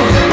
Woo!